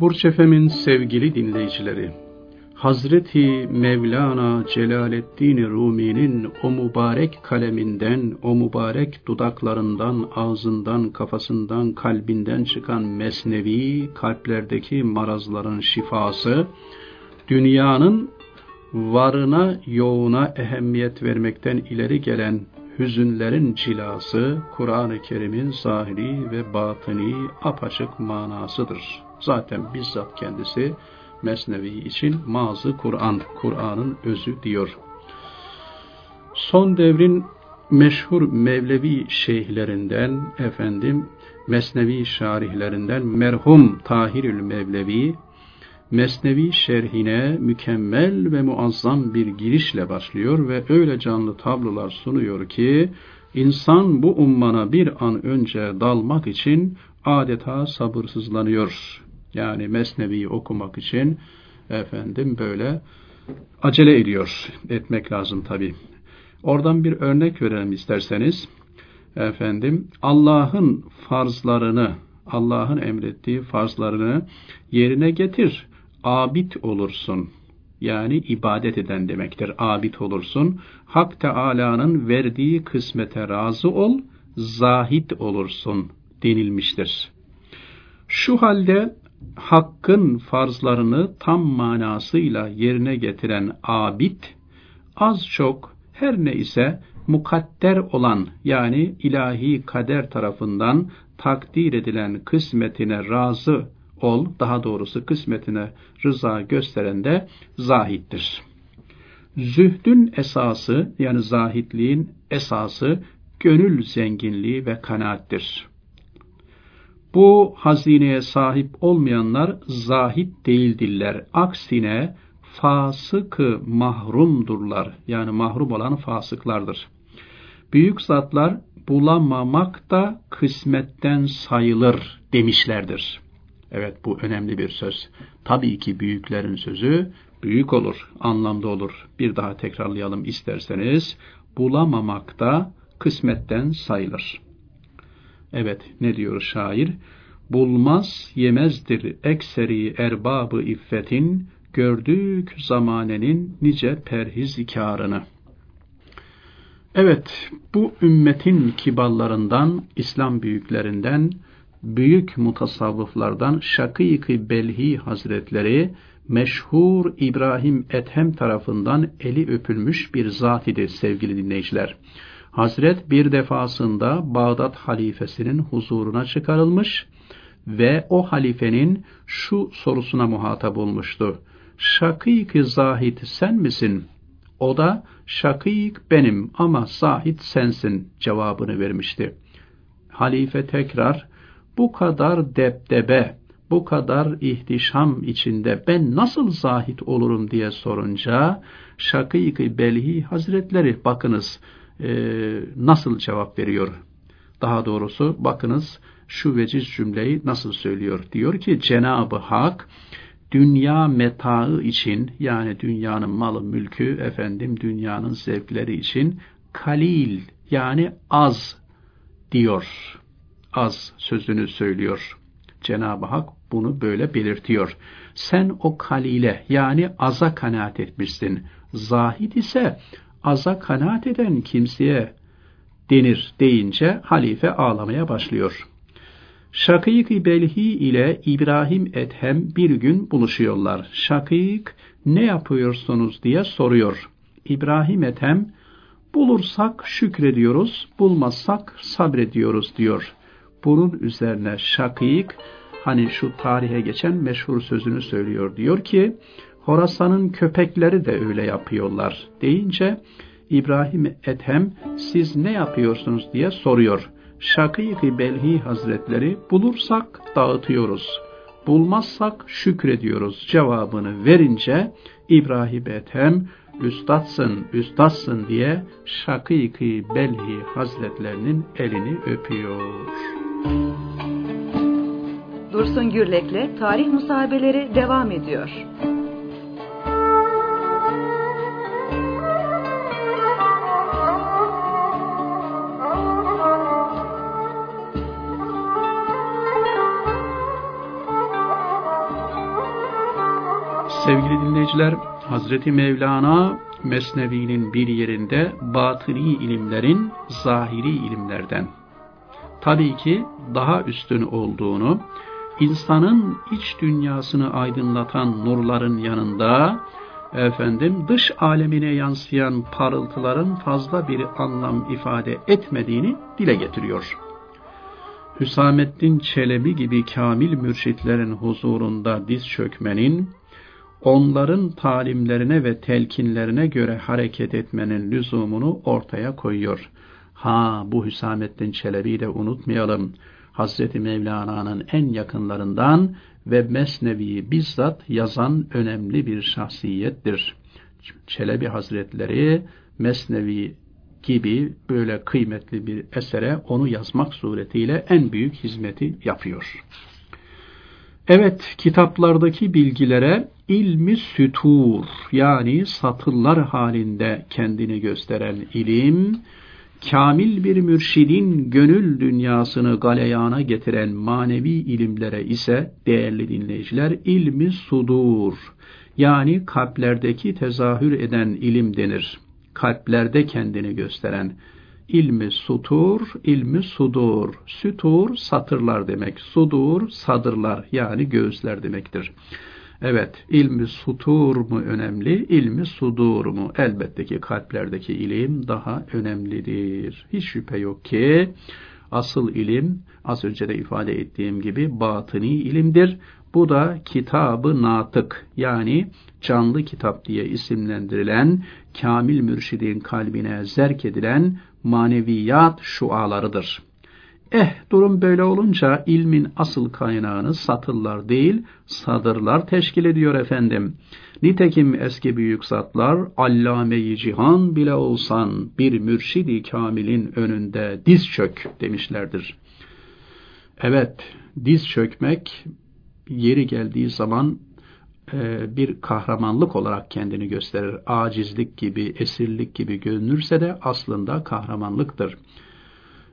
Burç Efem'in sevgili dinleyicileri, Hazreti Mevlana Celaleddin Rumi'nin o mübarek kaleminden, o mübarek dudaklarından, ağzından, kafasından, kalbinden çıkan mesnevi, kalplerdeki marazların şifası, dünyanın varına, yoğuna ehemmiyet vermekten ileri gelen hüzünlerin cilası, Kur'an-ı Kerim'in zahiri ve batini apaçık manasıdır. Zaten bizzat kendisi Mesnevi için mazı Kur'an, Kur'an'ın özü diyor. Son devrin meşhur Mevlevi şeyhlerinden, efendim, Mesnevi şarihlerinden merhum Tahirül Mevlevi, Mesnevi şerhine mükemmel ve muazzam bir girişle başlıyor ve öyle canlı tablolar sunuyor ki, insan bu ummana bir an önce dalmak için adeta sabırsızlanıyor. Yani Mesnevi'yi okumak için efendim böyle acele ediyor. Etmek lazım tabi. Oradan bir örnek verelim isterseniz. Efendim Allah'ın farzlarını, Allah'ın emrettiği farzlarını yerine getir. Abid olursun. Yani ibadet eden demektir. Abid olursun. Hak Teala'nın verdiği kısmete razı ol, zahid olursun denilmiştir. Şu halde hakkın farzlarını tam manasıyla yerine getiren abid, az çok her ne ise mukadder olan yani ilahi kader tarafından takdir edilen kısmetine razı ol, daha doğrusu kısmetine rıza gösteren de zahittir. Zühdün esası yani zahitliğin esası gönül zenginliği ve kanaattir. Bu hazineye sahip olmayanlar zahit değildirler. Aksine fasıkı mahrumdurlar. Yani mahrum olan fasıklardır. Büyük zatlar bulamamak da kısmetten sayılır demişlerdir. Evet bu önemli bir söz. Tabii ki büyüklerin sözü büyük olur, anlamda olur. Bir daha tekrarlayalım isterseniz. Bulamamak da kısmetten sayılır. Evet ne diyor şair? Bulmaz yemezdir ekseri erbabı iffetin, gördük zamanenin nice perhizkarını. Evet, bu ümmetin kiballarından, İslam büyüklerinden, büyük mutasavvıflardan Şakîk-i Belhi Hazretleri, meşhur İbrahim Ethem tarafından eli öpülmüş bir zat idi sevgili dinleyiciler. Hazret bir defasında Bağdat halifesinin huzuruna çıkarılmış ve o halifenin şu sorusuna muhatap olmuştu. Şakik zahid sen misin? O da şakik benim ama zahid sensin cevabını vermişti. Halife tekrar bu kadar debdebe, bu kadar ihtişam içinde ben nasıl zahid olurum diye sorunca Şakik-i Belhi Hazretleri bakınız nasıl cevap veriyor. Daha doğrusu bakınız şu veciz cümleyi nasıl söylüyor. Diyor ki Cenab-ı Hak dünya metaı için yani dünyanın malı mülkü efendim dünyanın zevkleri için kalil yani az diyor. Az sözünü söylüyor. Cenab-ı Hak bunu böyle belirtiyor. Sen o kalile yani aza kanaat etmişsin. Zahid ise aza kanaat eden kimseye denir deyince halife ağlamaya başlıyor. Şakik Belhi ile İbrahim Ethem bir gün buluşuyorlar. Şakik ne yapıyorsunuz diye soruyor. İbrahim Ethem bulursak şükrediyoruz, bulmazsak sabrediyoruz diyor. Bunun üzerine Şakik hani şu tarihe geçen meşhur sözünü söylüyor. Diyor ki Horasan'ın köpekleri de öyle yapıyorlar deyince İbrahim Ethem siz ne yapıyorsunuz diye soruyor. Şakîk-i Belhi Hazretleri bulursak dağıtıyoruz, bulmazsak şükrediyoruz cevabını verince İbrahim Ethem üstadsın, üstadsın diye Şakîk-i Belhi Hazretlerinin elini öpüyor. Dursun Gürlek'le Tarih Musabeleri devam ediyor. Sevgili dinleyiciler, Hazreti Mevlana Mesnevi'nin bir yerinde batıni ilimlerin zahiri ilimlerden tabii ki daha üstün olduğunu, insanın iç dünyasını aydınlatan nurların yanında efendim dış alemine yansıyan parıltıların fazla bir anlam ifade etmediğini dile getiriyor. Hüsamettin Çelebi gibi kamil mürşitlerin huzurunda diz çökmenin, onların talimlerine ve telkinlerine göre hareket etmenin lüzumunu ortaya koyuyor. Ha bu Hüsamettin Çelebi'yi de unutmayalım. Hazreti Mevlana'nın en yakınlarından ve Mesnevi'yi bizzat yazan önemli bir şahsiyettir. Çelebi Hazretleri Mesnevi gibi böyle kıymetli bir esere onu yazmak suretiyle en büyük hizmeti yapıyor. Evet, kitaplardaki bilgilere ilmi sütur yani satırlar halinde kendini gösteren ilim, kamil bir mürşidin gönül dünyasını galeyana getiren manevi ilimlere ise değerli dinleyiciler ilmi sudur yani kalplerdeki tezahür eden ilim denir. Kalplerde kendini gösteren ilmi sutur, ilmi sudur. Sütur satırlar demek. Sudur sadırlar yani göğüsler demektir. Evet, ilmi sutur mu önemli, ilmi sudur mu? Elbette ki kalplerdeki ilim daha önemlidir. Hiç şüphe yok ki asıl ilim az önce de ifade ettiğim gibi batıni ilimdir. Bu da kitabı natık yani canlı kitap diye isimlendirilen kamil mürşidin kalbine zerk edilen maneviyat şualarıdır. Eh durum böyle olunca ilmin asıl kaynağını satırlar değil sadırlar teşkil ediyor efendim. Nitekim eski büyük zatlar allame cihan bile olsan bir mürşidi kamilin önünde diz çök demişlerdir. Evet diz çökmek yeri geldiği zaman bir kahramanlık olarak kendini gösterir. Acizlik gibi, esirlik gibi görünürse de aslında kahramanlıktır.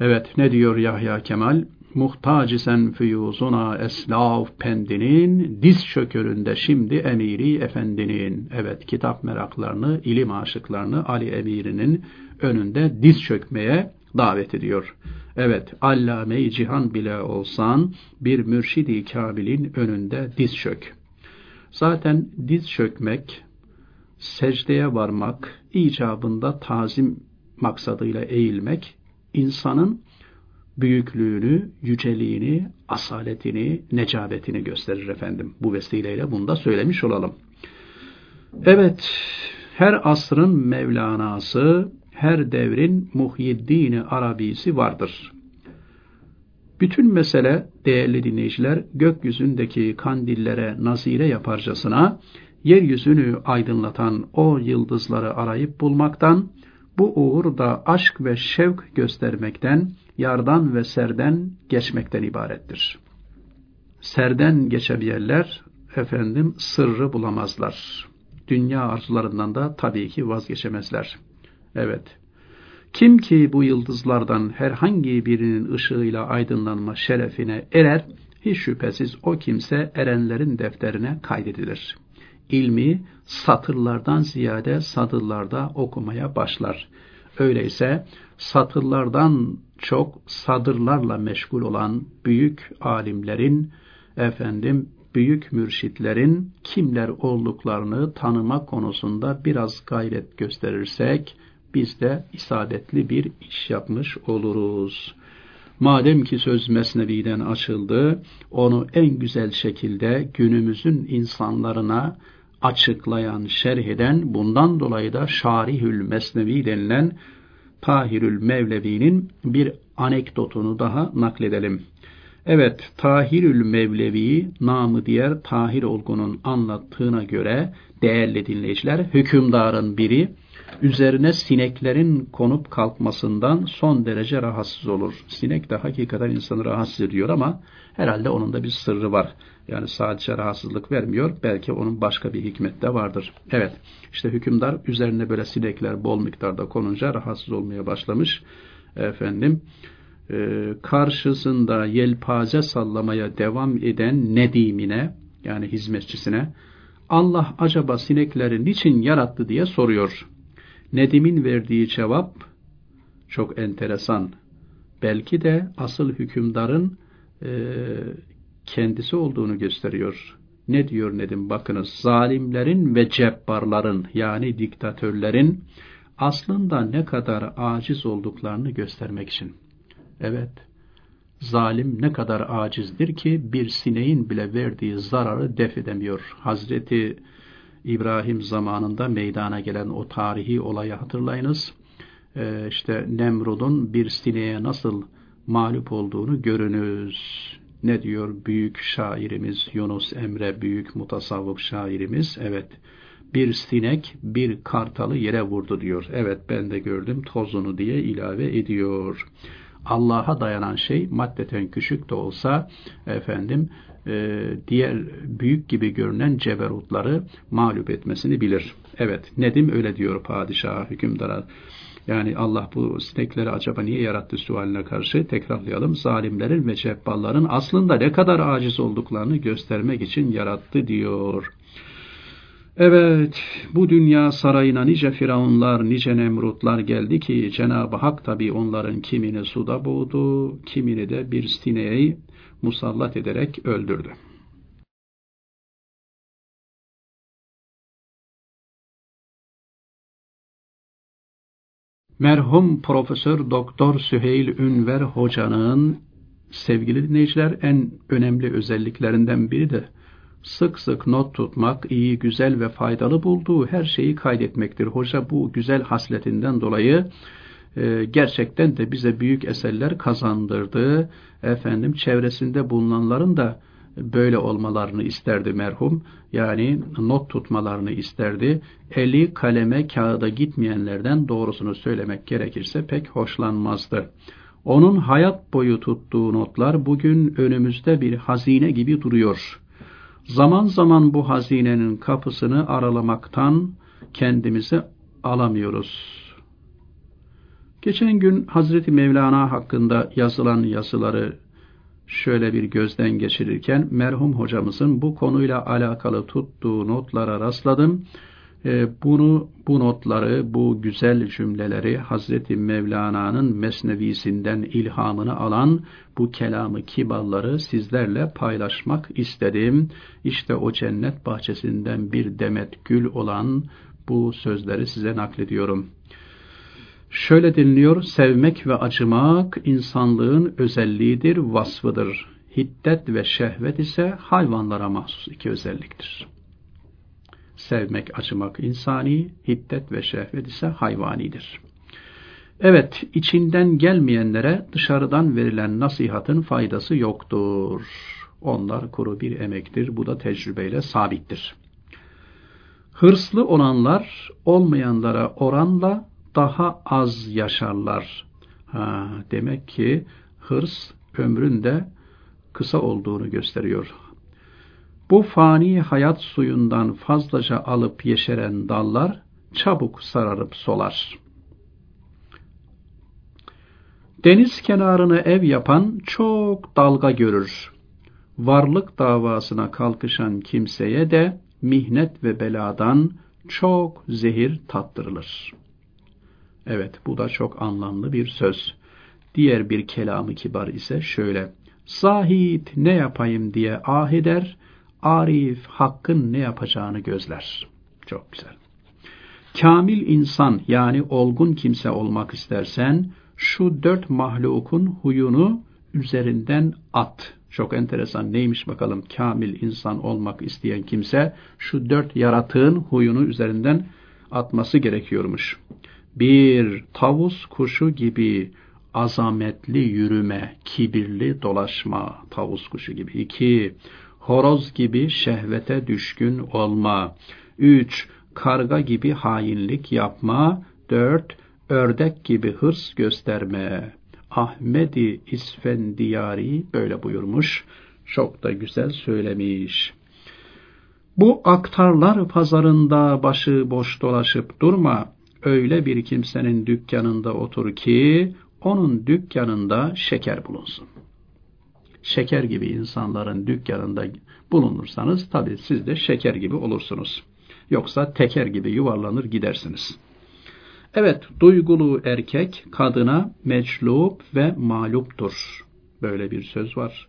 Evet ne diyor Yahya Kemal? Muhtacisen füyuzuna eslaf pendinin, diz çököründe şimdi emiri efendinin. Evet kitap meraklarını, ilim aşıklarını Ali emirinin önünde diz çökmeye davet ediyor. Evet, allame cihan bile olsan bir mürşidi kabilin önünde diz çök. Zaten diz çökmek, secdeye varmak, icabında tazim maksadıyla eğilmek insanın büyüklüğünü, yüceliğini, asaletini, necabetini gösterir efendim. Bu vesileyle bunu da söylemiş olalım. Evet, her asrın Mevlana'sı, her devrin Muhyiddin Arabisi vardır. Bütün mesele değerli dinleyiciler gökyüzündeki kandillere nazire yaparcasına yeryüzünü aydınlatan o yıldızları arayıp bulmaktan bu uğurda aşk ve şevk göstermekten, yardan ve serden geçmekten ibarettir. Serden geçebiyenler, efendim, sırrı bulamazlar. Dünya arzularından da tabii ki vazgeçemezler. Evet, kim ki bu yıldızlardan herhangi birinin ışığıyla aydınlanma şerefine erer, hiç şüphesiz o kimse erenlerin defterine kaydedilir ilmi satırlardan ziyade sadırlarda okumaya başlar. Öyleyse satırlardan çok sadırlarla meşgul olan büyük alimlerin, efendim büyük mürşitlerin kimler olduklarını tanıma konusunda biraz gayret gösterirsek, biz de isabetli bir iş yapmış oluruz. Madem ki söz Mesnevi'den açıldı, onu en güzel şekilde günümüzün insanlarına açıklayan, şerh eden, bundan dolayı da Şarihül Mesnevi denilen Tahirül Mevlevi'nin bir anekdotunu daha nakledelim. Evet, Tahirül Mevlevi, namı diğer Tahir Olgun'un anlattığına göre, değerli dinleyiciler, hükümdarın biri, üzerine sineklerin konup kalkmasından son derece rahatsız olur. Sinek de hakikaten insanı rahatsız ediyor ama herhalde onun da bir sırrı var. Yani sadece rahatsızlık vermiyor. Belki onun başka bir hikmet de vardır. Evet işte hükümdar üzerine böyle sinekler bol miktarda konunca rahatsız olmaya başlamış. Efendim e, karşısında yelpaze sallamaya devam eden Nedim'ine yani hizmetçisine Allah acaba sinekleri niçin yarattı diye soruyor. Nedim'in verdiği cevap çok enteresan. Belki de asıl hükümdarın e, kendisi olduğunu gösteriyor. Ne diyor Nedim? Bakınız zalimlerin ve cebbarların yani diktatörlerin aslında ne kadar aciz olduklarını göstermek için. Evet, zalim ne kadar acizdir ki bir sineğin bile verdiği zararı def edemiyor. Hazreti İbrahim zamanında meydana gelen o tarihi olayı hatırlayınız. Ee, işte Nemrud'un bir sineğe nasıl mağlup olduğunu görünüz. Ne diyor büyük şairimiz Yunus Emre, büyük mutasavvıf şairimiz? Evet, bir sinek bir kartalı yere vurdu diyor. Evet ben de gördüm tozunu diye ilave ediyor. Allah'a dayanan şey maddeten küçük de olsa efendim e, diğer büyük gibi görünen ceberutları mağlup etmesini bilir. Evet Nedim öyle diyor padişaha hükümdara. Yani Allah bu sinekleri acaba niye yarattı sualine karşı tekrarlayalım. Zalimlerin ve cebbalların aslında ne kadar aciz olduklarını göstermek için yarattı diyor. Evet, bu dünya sarayına nice firavunlar, nice nemrutlar geldi ki Cenab-ı Hak tabi onların kimini suda boğdu, kimini de bir sineği musallat ederek öldürdü. Merhum Profesör Doktor Süheyl Ünver Hoca'nın sevgili dinleyiciler en önemli özelliklerinden biri de sık sık not tutmak, iyi, güzel ve faydalı bulduğu her şeyi kaydetmektir. Hoca bu güzel hasletinden dolayı e, gerçekten de bize büyük eserler kazandırdı. Efendim çevresinde bulunanların da böyle olmalarını isterdi merhum. Yani not tutmalarını isterdi. Eli kaleme kağıda gitmeyenlerden doğrusunu söylemek gerekirse pek hoşlanmazdı. Onun hayat boyu tuttuğu notlar bugün önümüzde bir hazine gibi duruyor. Zaman zaman bu hazinenin kapısını aralamaktan kendimizi alamıyoruz. Geçen gün Hazreti Mevlana hakkında yazılan yazıları şöyle bir gözden geçirirken merhum hocamızın bu konuyla alakalı tuttuğu notlara rastladım. Ee, bunu bu notları, bu güzel cümleleri Hazreti Mevlana'nın mesnevisinden ilhamını alan bu kelamı kibarları sizlerle paylaşmak istedim. İşte o cennet bahçesinden bir demet gül olan bu sözleri size naklediyorum. Şöyle dinliyor, sevmek ve acımak insanlığın özelliğidir, vasfıdır. Hiddet ve şehvet ise hayvanlara mahsus iki özelliktir. Sevmek, acımak insani, hiddet ve şehvet ise hayvanidir. Evet, içinden gelmeyenlere dışarıdan verilen nasihatın faydası yoktur. Onlar kuru bir emektir, bu da tecrübeyle sabittir. Hırslı olanlar olmayanlara oranla daha az yaşarlar. Ha, demek ki hırs ömrün de kısa olduğunu gösteriyor. Bu fani hayat suyundan fazlaca alıp yeşeren dallar çabuk sararıp solar. Deniz kenarını ev yapan çok dalga görür. Varlık davasına kalkışan kimseye de mihnet ve beladan çok zehir tattırılır. Evet bu da çok anlamlı bir söz. Diğer bir kelamı kibar ise şöyle. Zahid ne yapayım diye ah eder, Arif hakkın ne yapacağını gözler. Çok güzel. Kamil insan yani olgun kimse olmak istersen şu dört mahlukun huyunu üzerinden at. Çok enteresan neymiş bakalım kamil insan olmak isteyen kimse şu dört yaratığın huyunu üzerinden atması gerekiyormuş. Bir tavus kuşu gibi azametli yürüme, kibirli dolaşma, tavus kuşu gibi. İki, horoz gibi şehvete düşkün olma. Üç, karga gibi hainlik yapma. Dört, ördek gibi hırs gösterme. Ahmedi İsfendiyari böyle buyurmuş. Çok da güzel söylemiş. Bu aktarlar pazarında başı boş dolaşıp durma. Öyle bir kimsenin dükkanında otur ki onun dükkanında şeker bulunsun şeker gibi insanların dükkanında bulunursanız tabii siz de şeker gibi olursunuz. Yoksa teker gibi yuvarlanır gidersiniz. Evet, duygulu erkek kadına meclup ve mağluptur. Böyle bir söz var.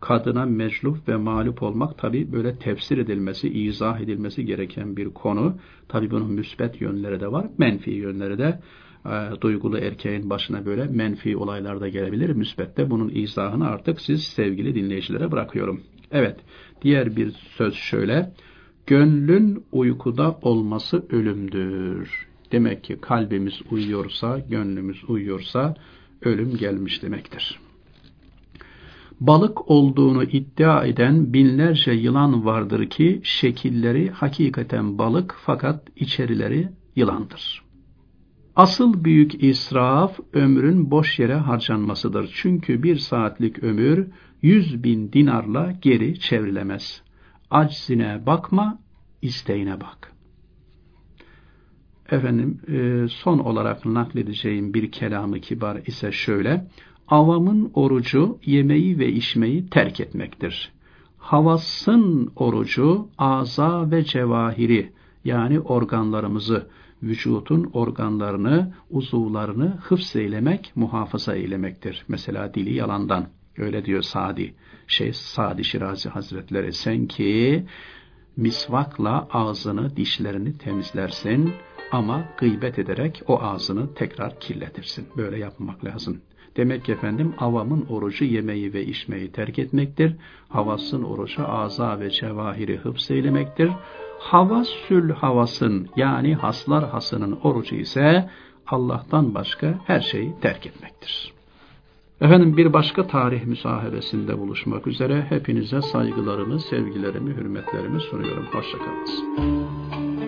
Kadına meclup ve mağlup olmak tabi böyle tefsir edilmesi, izah edilmesi gereken bir konu. Tabi bunun müsbet yönleri de var, menfi yönleri de e, duygulu erkeğin başına böyle menfi olaylar da gelebilir. Müsbette bunun izahını artık siz sevgili dinleyicilere bırakıyorum. Evet, diğer bir söz şöyle. Gönlün uykuda olması ölümdür. Demek ki kalbimiz uyuyorsa, gönlümüz uyuyorsa ölüm gelmiş demektir. Balık olduğunu iddia eden binlerce yılan vardır ki şekilleri hakikaten balık fakat içerileri yılandır. Asıl büyük israf ömrün boş yere harcanmasıdır. Çünkü bir saatlik ömür yüz bin dinarla geri çevrilemez. Aczine bakma, isteğine bak. Efendim e, son olarak nakledeceğim bir kelamı kibar ise şöyle. Avamın orucu yemeği ve içmeyi terk etmektir. Havasın orucu aza ve cevahiri yani organlarımızı, vücutun organlarını, uzuvlarını hıfz eylemek, muhafaza eylemektir. Mesela dili yalandan. Öyle diyor Sadi. Şey Sadi Şirazi Hazretleri sen ki misvakla ağzını, dişlerini temizlersin ama gıybet ederek o ağzını tekrar kirletirsin. Böyle yapmak lazım. Demek ki efendim avamın orucu yemeği ve içmeyi terk etmektir. Havasın orucu aza ve cevahiri hıfz eylemektir. Havasül havasın yani haslar hasının orucu ise Allah'tan başka her şeyi terk etmektir. Efendim bir başka tarih müsahebesinde buluşmak üzere hepinize saygılarımı, sevgilerimi, hürmetlerimi sunuyorum. Hoşçakalınız.